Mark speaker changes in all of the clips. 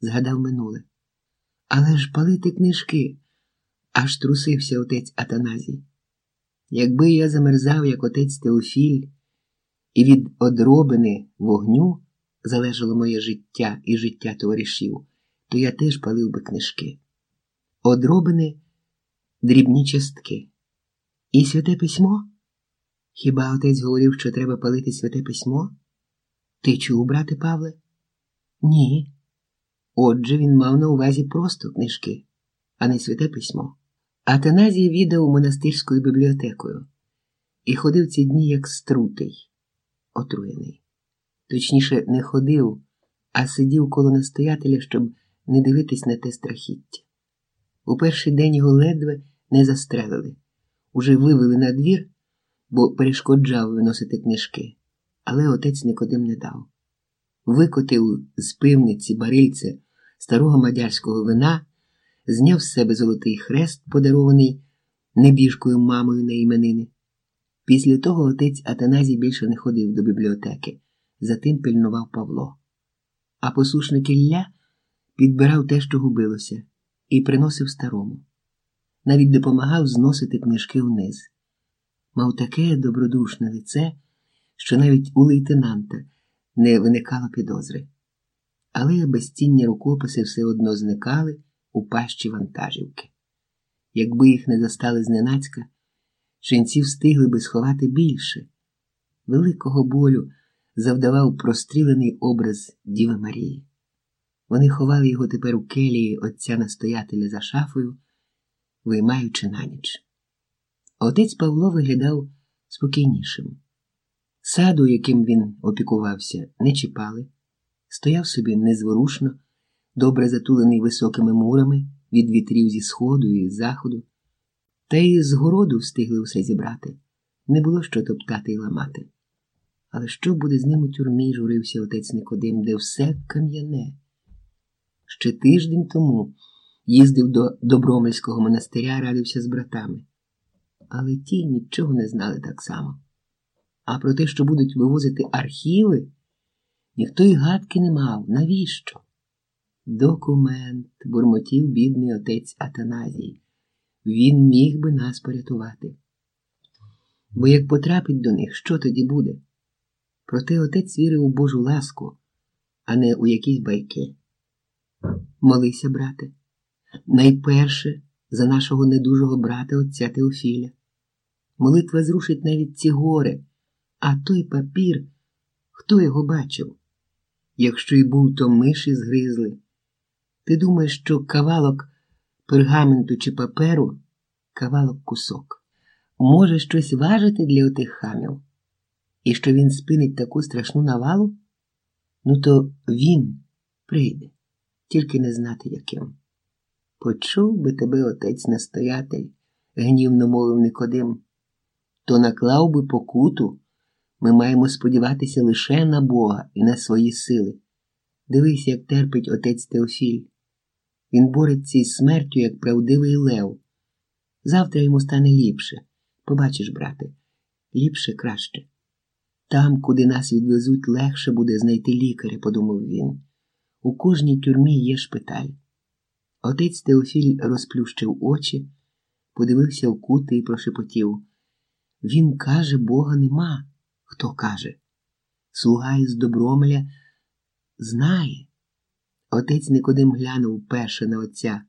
Speaker 1: згадав минуле. Але ж палити книжки, аж трусився отець Атаназій. Якби я замерзав, як отець Теофіль, і від одробини вогню залежало моє життя і життя товаришів, то я теж палив би книжки. Одробини дрібні частки. І святе письмо? Хіба отець говорив, що треба палити святе письмо? Ти чув, брате Павле? Ні. Отже, він мав на увазі просто книжки, а не святе письмо. Атаназій віддав монастирською бібліотекою і ходив ці дні як струтий, отруєний. Точніше, не ходив, а сидів коло настоятеля, щоб не дивитись на те страхіття. У перший день його ледве не застрелили, уже вивели на двір, бо перешкоджав виносити книжки, але отець Никодим не дав. Викотив з пивниці барильце старого мадярського вина, зняв з себе золотий хрест, подарований небіжкою мамою на іменини. Після того отець Атаназій більше не ходив до бібліотеки, затим пильнував Павло. А послушник Ілля підбирав те, що губилося, і приносив старому. Навіть допомагав зносити книжки вниз. Мав таке добродушне лице, що навіть у лейтенанта не виникало підозри. Але безцінні рукописи все одно зникали у пащі вантажівки. Якби їх не застали зненацька, Ченці встигли би сховати більше. Великого болю завдавав прострілений образ Діви Марії. Вони ховали його тепер у келії отця настоятеля за шафою, виймаючи на ніч. Отець Павло виглядав спокійнішим. Саду, яким він опікувався, не чіпали, стояв собі незворушно, добре затулений високими мурами від вітрів зі сходу і заходу. Та й з городу встигли усе зібрати, не було що топтати й ламати. Але що буде з ним у тюрмі, журився отець Никодим, де все кам'яне. Ще тиждень тому їздив до Добромельського монастиря, радився з братами. Але ті нічого не знали так само. А про те, що будуть вивозити архіви, ніхто й гадки не мав. Навіщо? Документ, бурмотів бідний отець Атаназій. Він міг би нас порятувати. Бо як потрапить до них, що тоді буде? Проте отець вірив у Божу ласку, а не у якісь байки. Молися, брате, найперше за нашого недужого брата отця Теофіля. Молитва зрушить навіть ці гори, а той папір, хто його бачив? Якщо й був, то миші згризли. Ти думаєш, що кавалок пергаменту чи паперу, кавалок кусок, може щось важити для отих хамів? І що він спинить таку страшну навалу? Ну, то він прийде, тільки не знати яким. Почув би тебе отець настоятель, гнівно мовив Никодим, то наклав би покуту. Ми маємо сподіватися лише на Бога і на свої сили. Дивись, як терпить отець Теофіль. Він бореться із смертю, як правдивий лев. Завтра йому стане ліпше. Побачиш, брате, ліпше краще. Там, куди нас відвезуть, легше буде знайти лікаря, подумав він. У кожній тюрмі є шпиталь. Отець Теофіль розплющив очі, подивився в кути і прошепотів. Він каже, Бога нема. Хто каже? Слуга із Добромеля знає. Отець Никодим глянув перше на отця.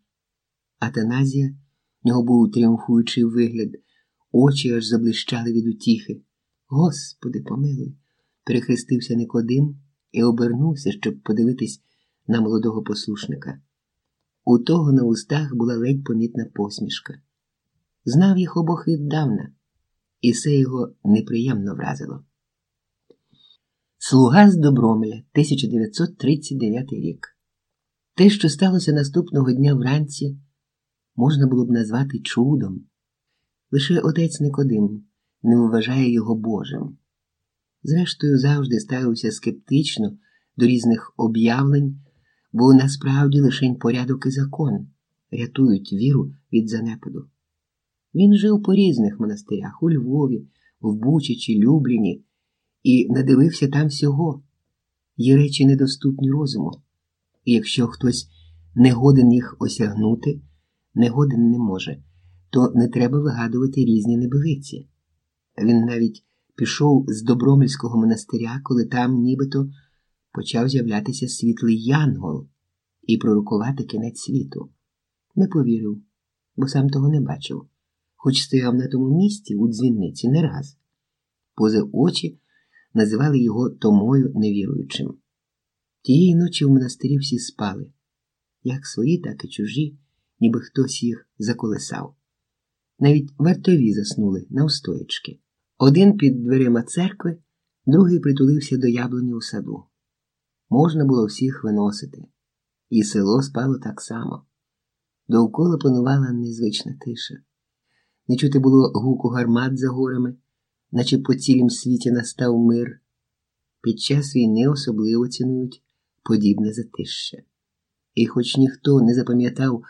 Speaker 1: Атаназія, в нього був тріумфуючий вигляд, очі аж заблищали від утіхи. Господи, помилуй, перехрестився Никодим і обернувся, щоб подивитись на молодого послушника. У того на устах була ледь помітна посмішка. Знав їх обох віддавна, і це його неприємно вразило. Слуга з Добромеля, 1939 рік. Те, що сталося наступного дня вранці, можна було б назвати чудом. Лише отець Никодим не вважає його Божим. Зрештою, завжди ставився скептично до різних об'явлень, бо насправді лишень порядок і закон рятують віру від занепаду. Він жив по різних монастирях у Львові, в Бучичі, Любліні і надивився там всього. Є речі недоступні розуму І якщо хтось не годен їх осягнути, не годен не може, то не треба вигадувати різні небилиці. Він навіть пішов з Добромельського монастиря, коли там нібито почав з'являтися світлий янгол і пророкувати кінець світу. Не повірив, бо сам того не бачив, хоч стояв на тому місці у дзвінниці не раз. Поза очі називали його Томою невіруючим. Тієї ночі в монастирі всі спали, як свої, так і чужі, ніби хтось їх заколесав. Навіть вартові заснули навстоячки. Один під дверима церкви, другий притулився до яблуні у саду. Можна було всіх виносити, і село спало так само. Довкола панувала незвична тиша. Не чути було гуку гармат за горами, наче по цілім світі настав мир. Під час війни особливо цінують подібне затище. І хоч ніхто не запам'ятав